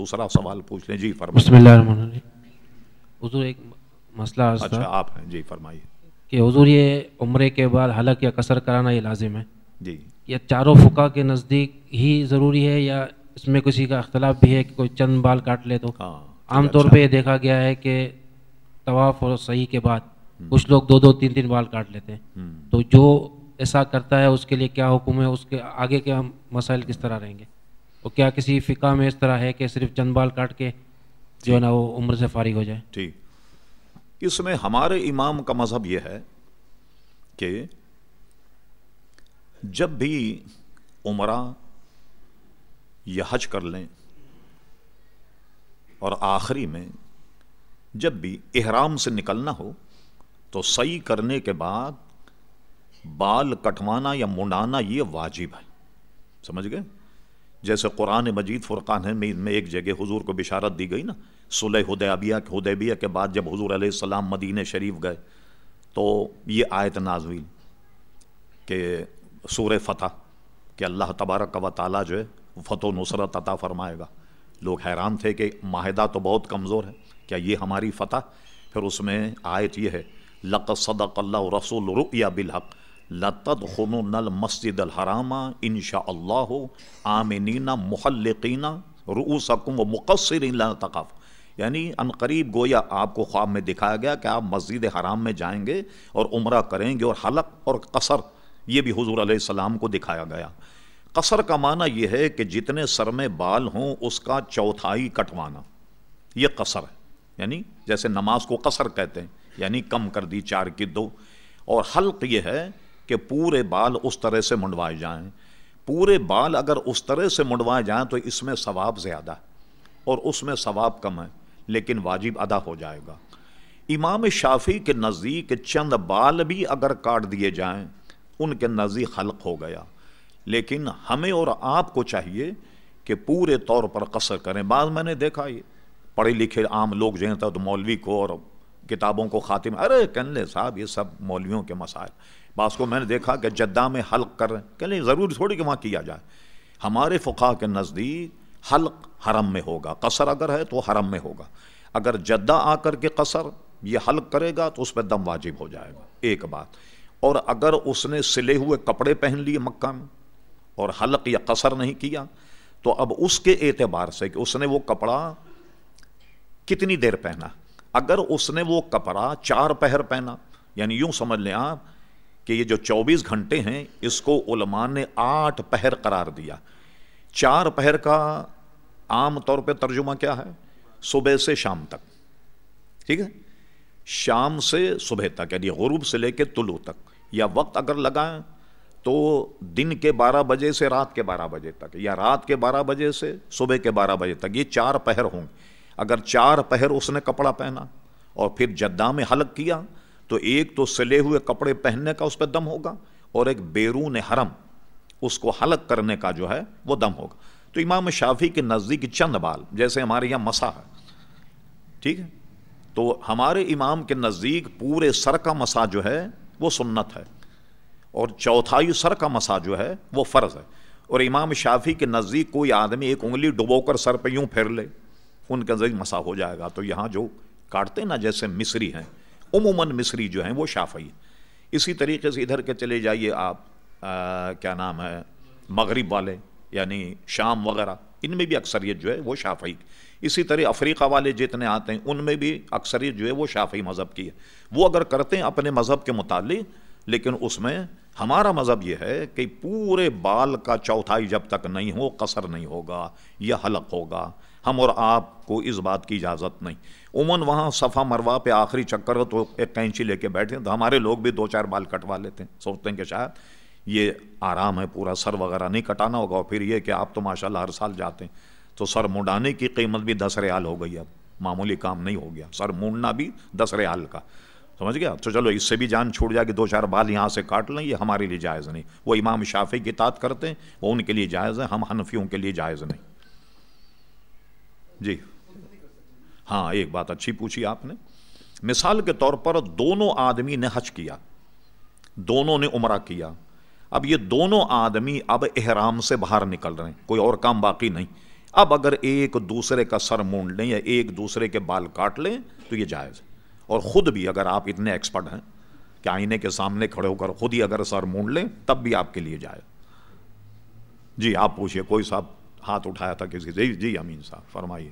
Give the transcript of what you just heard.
دوسرا سوال پوچھ لیں۔ جی فرمائیے۔ بسم اللہ الرحمن الرحیم۔ حضور ایک مسئلہ عرض اچھا آپ ہیں۔ جی فرمائیے۔ کہ حضور یہ عمرے کے بعد حلق یا قصر کرانا یہ لازم ہے؟ جی۔ یا چاروں فقہ کے نزدیک ہی ضروری ہے یا اس میں کسی کا اختلاف بھی ہے کہ کوئی چند بال کاٹ لے تو؟ ہاں عام طور پہ یہ دیکھا گیا ہے کہ طواف اور صحیح کے بعد کچھ لوگ دو دو تین تین بال کاٹ لیتے ہیں۔ تو جو ایسا کرتا ہے اس کے لیے کیا حکم ہے؟ اس کے آگے کے مسائل کس طرح رہیں گے؟ اور کیا کسی فقہ میں اس طرح ہے کہ صرف چند بال کاٹ کے جو ہے نا وہ عمر سے فارغ ہو جائے؟ ٹھیک اس میں ہمارے امام کا مذہب یہ ہے کہ جب بھی عمرہ یا حج کر لیں اور آخری میں جب بھی احرام سے نکلنا ہو تو صحیح کرنے کے بعد بال کٹوانا یا منڈانا یہ واجب ہے۔ سمجھ گئے؟ جیسے قرآن مجید فرقان ہے، میں میں ایک جگہ حضور کو بشارت دی گئی نا، صلح حدیبیہ حدیبیہ کے بعد جب حضور علیہ السلام مدینہ شریف گئے، تو یہ آیت نازل کہ سور فتح کہ اللہ تبارک و تعالیٰ جو ہے، فتح و نصرت عطا فرمائے گا۔ لوگ حیران تھے کہ معاہدہ تو بہت کمزور ہے، کیا یہ ہماری فتح؟ پھر اس میں آیت یہ ہے لق صدق اللہ رسول رؤیا بالحق۔ لتد خنون المسجد الحرامہ ان شاء اللہ آمنین محلقین رؤوسکم و مقصرین لا یعنی ان قریب گویا آپ کو خواب میں دکھایا گیا کہ آپ مسجد حرام میں جائیں گے اور عمرہ کریں گے اور حلق اور قصر، یہ بھی حضور علیہ السلام کو دکھایا گیا۔ قصر کا معنی یہ ہے کہ جتنے سر میں بال ہوں، اس کا چوتھائی کٹوانا۔ یہ قصر ہے۔ یعنی جیسے نماز کو قصر کہتے ہیں یعنی کم کر دی، چار کی دو۔ اور حلق یہ ہے کہ پورے بال اس طرح سے منڈوائے جائیں۔ پورے بال اگر اس طرح سے منڈوائے جائیں تو اس میں ثواب زیادہ ہے اور اس میں ثواب کم ہے، لیکن واجب ادا ہو جائے گا۔ امام شافی کے نزدیک چند بال بھی اگر کاٹ دیے جائیں، ان کے نزدیک خلق ہو گیا۔ لیکن ہمیں اور آپ کو چاہیے کہ پورے طور پر قصر کریں۔ بعض میں نے دیکھا یہ پڑھے لکھے عام لوگ جو ہیں تو مولوی کو اور کتابوں کو خاتم ارے کہنے لے صاحب یہ سب مولویوں کے مسائل۔ بعض کو میں نے دیکھا کہ جدہ میں حلق کر رہے ہیں۔ کہنے لیں ضروری تھوڑی کہ وہاں کیا جائے۔ ہمارے فقہ کے نزدیک حلق حرم میں ہوگا۔ قصر اگر ہے تو حرم میں ہوگا۔ اگر جدہ آ کر کے قصر یہ حلق کرے گا تو اس پہ دم واجب ہو جائے گا۔ ایک بات۔ اور اگر اس نے سلے ہوئے کپڑے پہن لیے مکہ میں اور حلق یا قصر نہیں کیا، تو اب اس کے اعتبار سے کہ اس نے وہ کپڑا کتنی دیر پہنا۔ اگر اس نے وہ کپڑا چار پہر پہنا یعنی یوں سمجھ لیں آپ کہ یہ جو چوبیس گھنٹے ہیں، اس کو علماء نے آٹھ پہر قرار دیا۔ چار پہر کا عام طور پہ ترجمہ کیا ہے؟ صبح سے شام تک۔ ٹھیک ہے؟ شام سے صبح تک یعنی غروب سے لے کے طلوع تک۔ یا وقت اگر لگائیں تو دن کے بارہ بجے سے رات کے بارہ بجے تک، یا رات کے بارہ بجے سے صبح کے بارہ بجے تک۔ یہ چار پہر ہوں گے۔ اگر چار پہر اس نے کپڑا پہنا اور پھر جدہ میں حلق کیا تو ایک تو سلے ہوئے کپڑے پہننے کا اس پہ دم ہوگا اور ایک بیرون حرم اس کو حلق کرنے کا جو ہے وہ دم ہوگا۔ تو امام شافی کے نزدیک چند بال، جیسے ہمارے یہاں مسا ہے۔ ٹھیک ہے؟ تو ہمارے امام کے نزدیک پورے سر کا مسا جو ہے وہ سنت ہے۔ اور چوتھائی سر کا مسا جو ہے وہ فرض ہے۔ اور امام شافی کے نزدیک کوئی آدمی ایک انگلی ڈبو کر سر پہ یوں پھیر لے، ان کے نزدیک مسا ہو جائے گا۔ تو یہاں جو کاٹتے نا، جیسے مصری ہیں عموماً مصری جو ہیں وہ شافعی اسی طریقے سے ادھر کے چلے جائیے آپ کیا نام ہے، مغرب والے یعنی شام وغیرہ، ان میں بھی اکثریت جو ہے وہ شافعی اسی طرح افریقہ والے جتنے آتے ہیں، ان میں بھی اکثریت جو ہے وہ شافعی مذہب کی ہے۔ وہ اگر کرتے ہیں اپنے مذہب کے متعلق، لیکن اس میں ہمارا مذہب یہ ہے کہ پورے بال کا چوتھائی جب تک نہیں ہو، قصر نہیں ہوگا یا حلق ہوگا۔ ہم اور آپ کو اس بات کی اجازت نہیں۔ عموماً وہاں صفا مروا پہ آخری چکر ہو تو ایک کینچی لے کے بیٹھے تو ہمارے لوگ بھی دو چار بال کٹوا لیتے ہیں۔ سوچتے ہیں کہ شاید یہ آرام ہے، پورا سر وغیرہ نہیں کٹانا ہوگا۔ اور پھر یہ کہ آپ تو ماشاء اللہ ہر سال جاتے ہیں۔ تو سر مڈانے کی قیمت بھی دس ریال ہو گئی اب۔ معمولی کام نہیں ہو گیا۔ سر مونڈنا بھی دس ریال کا۔ سمجھ گیا؟ تو چلو اس سے بھی جان چھوٹ جائے کہ دو چار بال یہاں سے کاٹ لیں، یہ ہمارے لیے جائز نہیں۔ وہ امام شافی کی تعت کرتے ہیں، وہ ان کے لیے جائز ہے ہم حنفیوں کے لیے جائز نہیں۔ جی۔ ہاں ایک بات اچھی پوچھی آپ نے۔ مثال کے طور پر دونوں آدمی نے حج کیا۔ دونوں نے عمرہ کیا۔ اب یہ دونوں آدمی اب احرام سے باہر نکل رہے ہیں، کوئی اور کام باقی نہیں۔ اب اگر ایک دوسرے کا سر مونڈ لیں یا ایک دوسرے کے بال کاٹ لیں، تو یہ جائز ہے۔ اور خود بھی اگر آپ اتنے ایکسپرٹ ہیں کہ آئینے کے سامنے کھڑے ہو کر خود ہی اگر سر مونڈ لیں، تب بھی آپ کے لیے جائے جی آپ پوچھئے، کوئی صاحب ہاتھ اٹھایا تھا کسی جی جی امین صاحب، فرمائیے۔